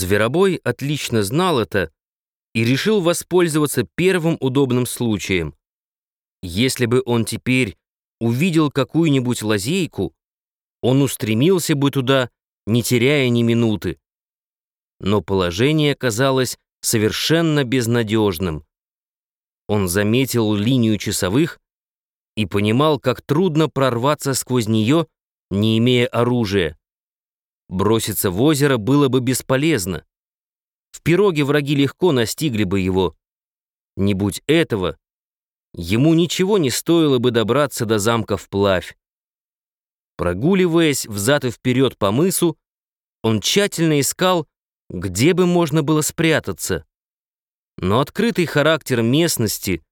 Зверобой отлично знал это и решил воспользоваться первым удобным случаем. Если бы он теперь увидел какую-нибудь лазейку, он устремился бы туда, не теряя ни минуты. Но положение казалось совершенно безнадежным. Он заметил линию часовых и понимал, как трудно прорваться сквозь нее, не имея оружия. Броситься в озеро было бы бесполезно. В пироге враги легко настигли бы его. Не будь этого, ему ничего не стоило бы добраться до замка вплавь. Прогуливаясь взад и вперед по мысу, он тщательно искал, где бы можно было спрятаться. Но открытый характер местности,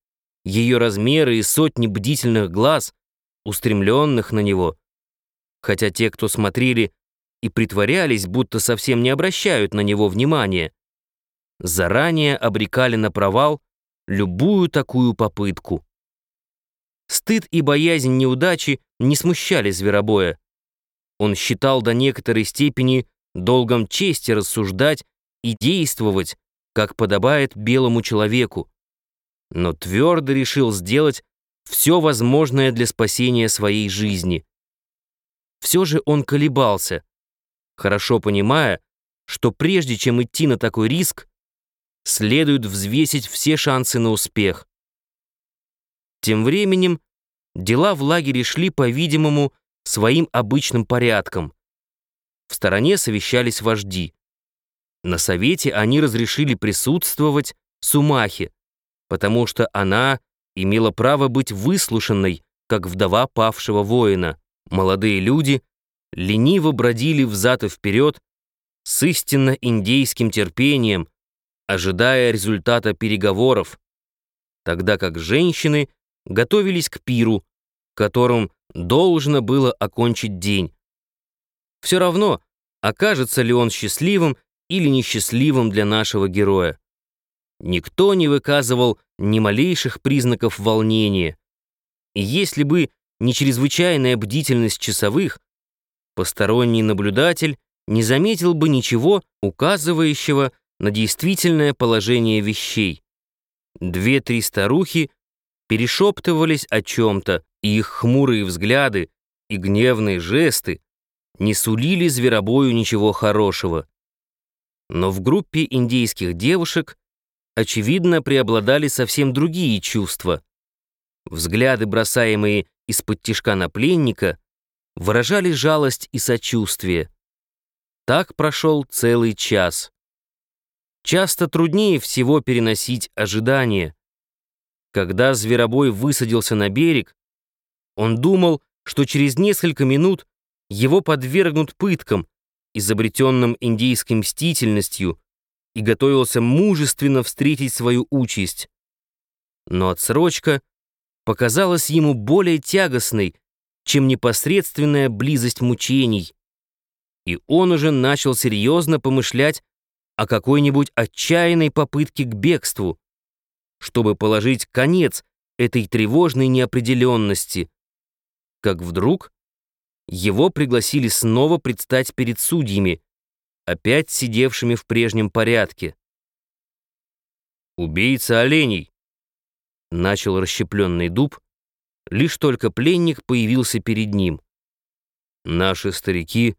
ее размеры и сотни бдительных глаз, устремленных на него, хотя те, кто смотрели и притворялись, будто совсем не обращают на него внимания, заранее обрекали на провал любую такую попытку. Стыд и боязнь неудачи не смущали зверобоя. Он считал до некоторой степени долгом чести рассуждать и действовать, как подобает белому человеку, но твердо решил сделать все возможное для спасения своей жизни. Все же он колебался, хорошо понимая, что прежде чем идти на такой риск, следует взвесить все шансы на успех. Тем временем дела в лагере шли, по-видимому, своим обычным порядком. В стороне совещались вожди. На совете они разрешили присутствовать Сумахе, потому что она имела право быть выслушанной, как вдова павшего воина. Молодые люди лениво бродили взад и вперед с истинно индейским терпением, ожидая результата переговоров, тогда как женщины готовились к пиру, которым должно было окончить день. Все равно, окажется ли он счастливым или несчастливым для нашего героя. Никто не выказывал ни малейших признаков волнения. И если бы не чрезвычайная бдительность часовых, посторонний наблюдатель не заметил бы ничего, указывающего на действительное положение вещей. Две-три старухи перешептывались о чем-то, и их хмурые взгляды и гневные жесты не сулили зверобою ничего хорошего. Но в группе индейских девушек, очевидно, преобладали совсем другие чувства. Взгляды, бросаемые из-под тишка на пленника, выражали жалость и сочувствие. Так прошел целый час. Часто труднее всего переносить ожидания. Когда зверобой высадился на берег, он думал, что через несколько минут его подвергнут пыткам, изобретенным индейской мстительностью, и готовился мужественно встретить свою участь. Но отсрочка показалась ему более тягостной, чем непосредственная близость мучений, и он уже начал серьезно помышлять о какой-нибудь отчаянной попытке к бегству, чтобы положить конец этой тревожной неопределенности, как вдруг его пригласили снова предстать перед судьями, опять сидевшими в прежнем порядке. «Убийца оленей!» — начал расщепленный дуб, лишь только пленник появился перед ним. Наши старики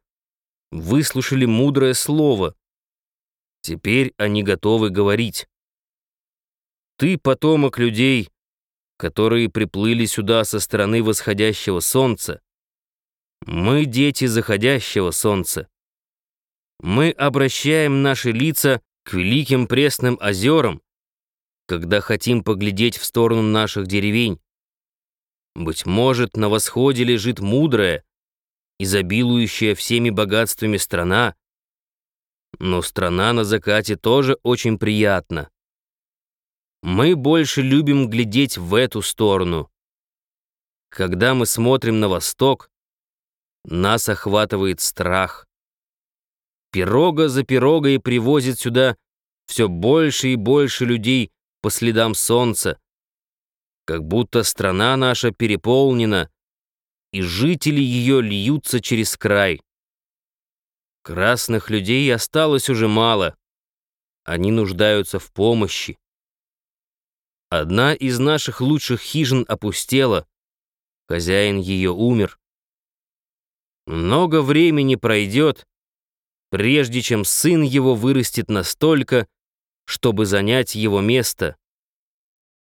выслушали мудрое слово, Теперь они готовы говорить. Ты потомок людей, которые приплыли сюда со стороны восходящего солнца. Мы дети заходящего солнца. Мы обращаем наши лица к великим пресным озерам, когда хотим поглядеть в сторону наших деревень. Быть может, на восходе лежит мудрая, изобилующая всеми богатствами страна, но страна на закате тоже очень приятна. Мы больше любим глядеть в эту сторону. Когда мы смотрим на восток, нас охватывает страх. Пирога за пирогой привозит сюда все больше и больше людей по следам солнца, как будто страна наша переполнена, и жители ее льются через край. Красных людей осталось уже мало. Они нуждаются в помощи. Одна из наших лучших хижин опустела. Хозяин ее умер. Много времени пройдет, прежде чем сын его вырастет настолько, чтобы занять его место.